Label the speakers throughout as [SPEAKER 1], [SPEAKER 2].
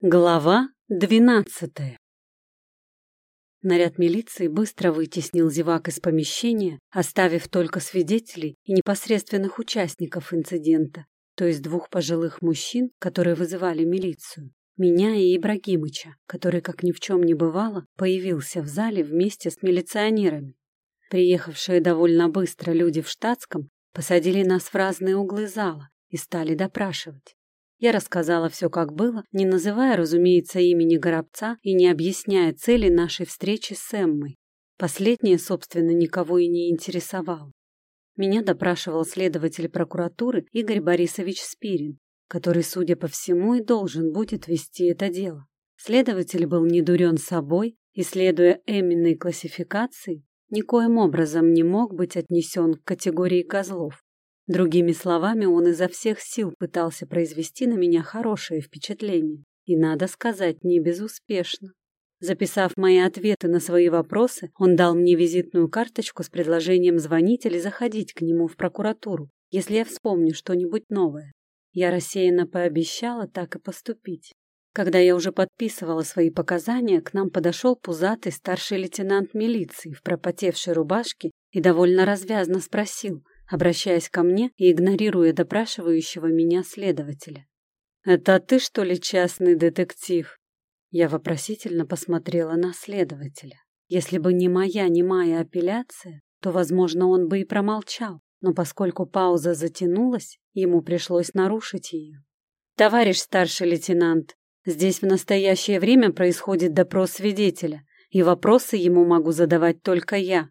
[SPEAKER 1] Глава двенадцатая Наряд милиции быстро вытеснил зевак из помещения, оставив только свидетелей и непосредственных участников инцидента, то есть двух пожилых мужчин, которые вызывали милицию, меня и Ибрагимыча, который, как ни в чем не бывало, появился в зале вместе с милиционерами. Приехавшие довольно быстро люди в штатском посадили нас в разные углы зала и стали допрашивать. Я рассказала все, как было, не называя, разумеется, имени Горобца и не объясняя цели нашей встречи с Эммой. Последнее, собственно, никого и не интересовало. Меня допрашивал следователь прокуратуры Игорь Борисович Спирин, который, судя по всему, и должен будет вести это дело. Следователь был не дурен собой и, следуя Эминой классификации, никоим образом не мог быть отнесен к категории козлов. Другими словами, он изо всех сил пытался произвести на меня хорошее впечатление. И, надо сказать, не безуспешно. Записав мои ответы на свои вопросы, он дал мне визитную карточку с предложением звонить или заходить к нему в прокуратуру, если я вспомню что-нибудь новое. Я рассеянно пообещала так и поступить. Когда я уже подписывала свои показания, к нам подошел пузатый старший лейтенант милиции в пропотевшей рубашке и довольно развязно спросил, обращаясь ко мне и игнорируя допрашивающего меня следователя. «Это ты, что ли, частный детектив?» Я вопросительно посмотрела на следователя. Если бы не моя немая апелляция, то, возможно, он бы и промолчал, но поскольку пауза затянулась, ему пришлось нарушить ее. «Товарищ старший лейтенант, здесь в настоящее время происходит допрос свидетеля, и вопросы ему могу задавать только я».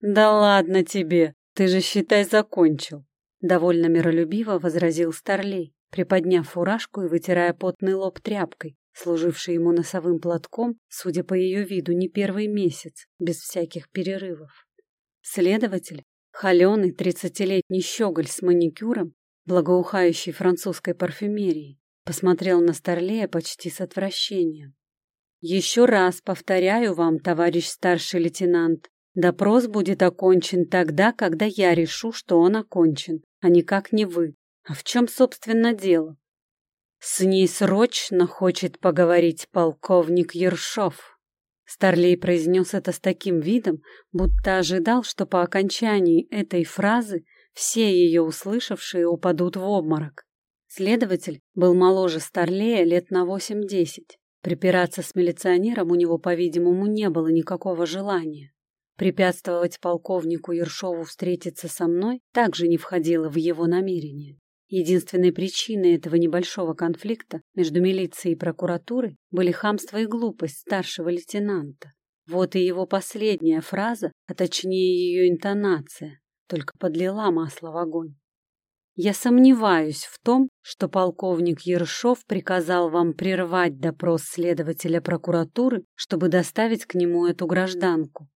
[SPEAKER 1] «Да ладно тебе!» «Ты же, считай, закончил», — довольно миролюбиво возразил Старлей, приподняв фуражку и вытирая потный лоб тряпкой, служившей ему носовым платком, судя по ее виду, не первый месяц, без всяких перерывов. Следователь, холеный тридцатилетний щеголь с маникюром, благоухающий французской парфюмерией, посмотрел на Старлея почти с отвращением. «Еще раз повторяю вам, товарищ старший лейтенант, Допрос будет окончен тогда, когда я решу, что он окончен, а никак не вы. А в чем, собственно, дело? С ней срочно хочет поговорить полковник Ершов. Старлей произнес это с таким видом, будто ожидал, что по окончании этой фразы все ее услышавшие упадут в обморок. Следователь был моложе Старлея лет на восемь-десять. Припираться с милиционером у него, по-видимому, не было никакого желания. Препятствовать полковнику Ершову встретиться со мной также не входило в его намерение. Единственной причиной этого небольшого конфликта между милицией и прокуратурой были хамство и глупость старшего лейтенанта. Вот и его последняя фраза, а точнее ее интонация, только подлила масло в огонь. Я сомневаюсь в том, что полковник Ершов приказал вам прервать допрос следователя прокуратуры, чтобы доставить к нему эту гражданку.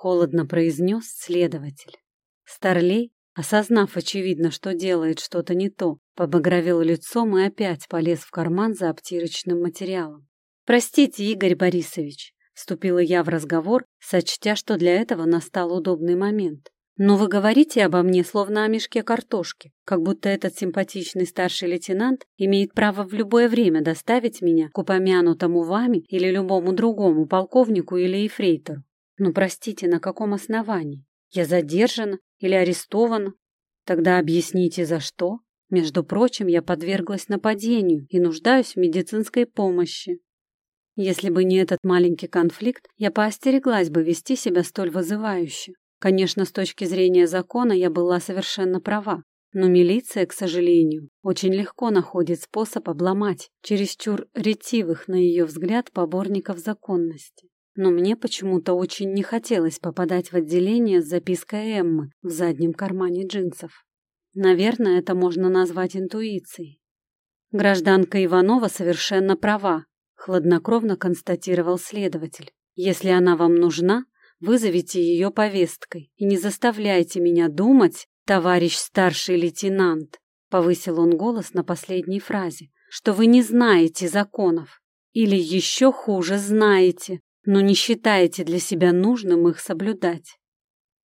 [SPEAKER 1] Холодно произнес следователь. Старлей, осознав очевидно, что делает что-то не то, побагровел лицом и опять полез в карман за обтирочным материалом. «Простите, Игорь Борисович», — вступила я в разговор, сочтя, что для этого настал удобный момент. «Но вы говорите обо мне, словно о мешке картошки, как будто этот симпатичный старший лейтенант имеет право в любое время доставить меня к упомянутому вами или любому другому полковнику или эфрейтору. Ну, простите, на каком основании? Я задержана или арестована? Тогда объясните, за что? Между прочим, я подверглась нападению и нуждаюсь в медицинской помощи. Если бы не этот маленький конфликт, я поостереглась бы вести себя столь вызывающе. Конечно, с точки зрения закона я была совершенно права, но милиция, к сожалению, очень легко находит способ обломать чересчур ретивых, на ее взгляд, поборников законности но мне почему-то очень не хотелось попадать в отделение с запиской Эммы в заднем кармане джинсов. Наверное, это можно назвать интуицией. Гражданка Иванова совершенно права, хладнокровно констатировал следователь. Если она вам нужна, вызовите ее повесткой и не заставляйте меня думать, товарищ старший лейтенант, повысил он голос на последней фразе, что вы не знаете законов. Или еще хуже знаете, но не считаете для себя нужным их соблюдать.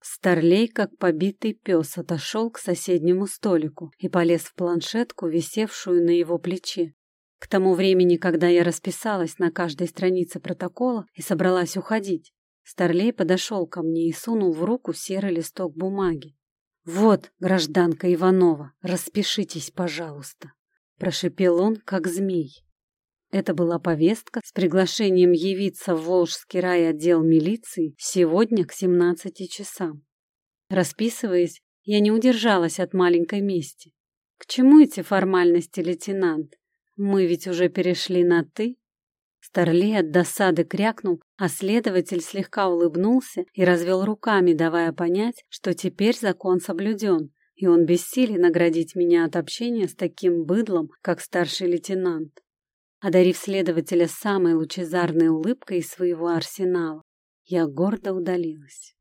[SPEAKER 1] Старлей, как побитый пес, отошел к соседнему столику и полез в планшетку, висевшую на его плече. К тому времени, когда я расписалась на каждой странице протокола и собралась уходить, Старлей подошел ко мне и сунул в руку серый листок бумаги. «Вот, гражданка Иванова, распишитесь, пожалуйста», — прошипел он, как змей. Это была повестка с приглашением явиться в Волжский райотдел милиции сегодня к 17 часам. Расписываясь, я не удержалась от маленькой мести. К чему эти формальности, лейтенант? Мы ведь уже перешли на «ты». Старлей от досады крякнул, а следователь слегка улыбнулся и развел руками, давая понять, что теперь закон соблюден, и он бессилен наградить меня от общения с таким быдлом, как старший лейтенант. Одарив следователя самой лучезарной улыбкой из своего арсенала, я гордо удалилась.